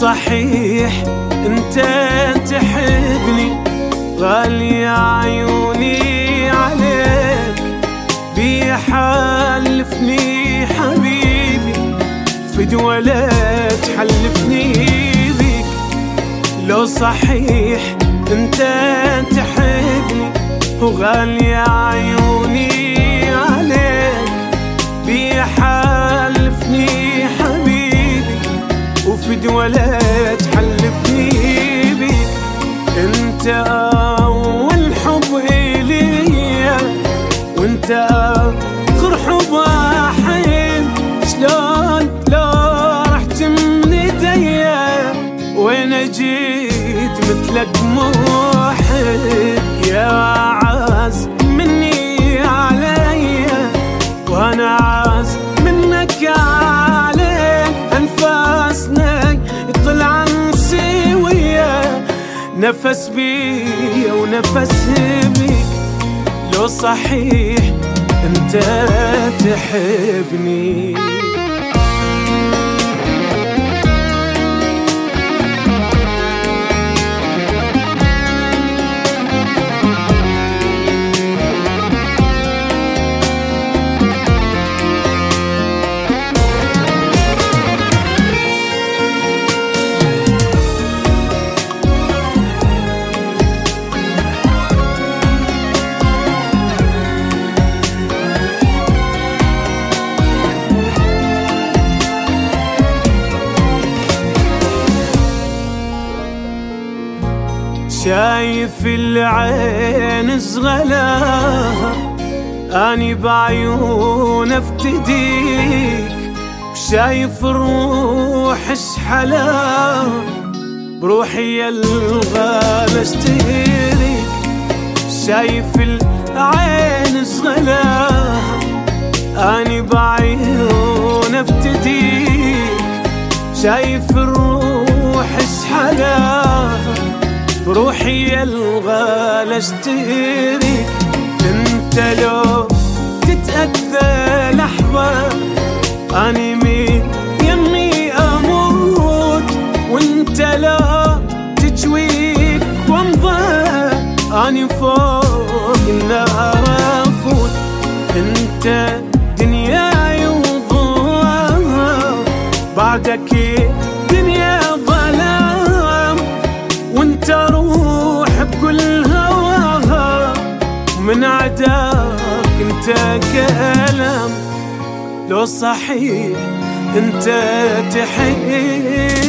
صحيح أنت تحبني غالي عيوني عليك بيحلفني حبيبي في دولة تحلفني بيك. لو صحيح أنت تحبني وغالية عيوني شلون لو رحت من ايديا وأنا جيت مثلك موحد؟ يا مني عليا وأنا منك أنفاسنا سوية. نفس بي ونفس بيك صحيح انت تحبني. شايف العين صغلاها أني بعيون أفتديك وشايف الروح اشحلاها بروحي يا اشتريك شايف العين صغلاها أني بعيون أفتديك شايف الروح اشحلاها بروحي يا الغالى اشتريك انت لو تتأذى لحظة اني مين يمي أموت. وانت لا تجويك وامضى اني فوق النار أفوت. انت دنياي وضوء. بعدك عداك انت كلام لو صحيح انت تحبني.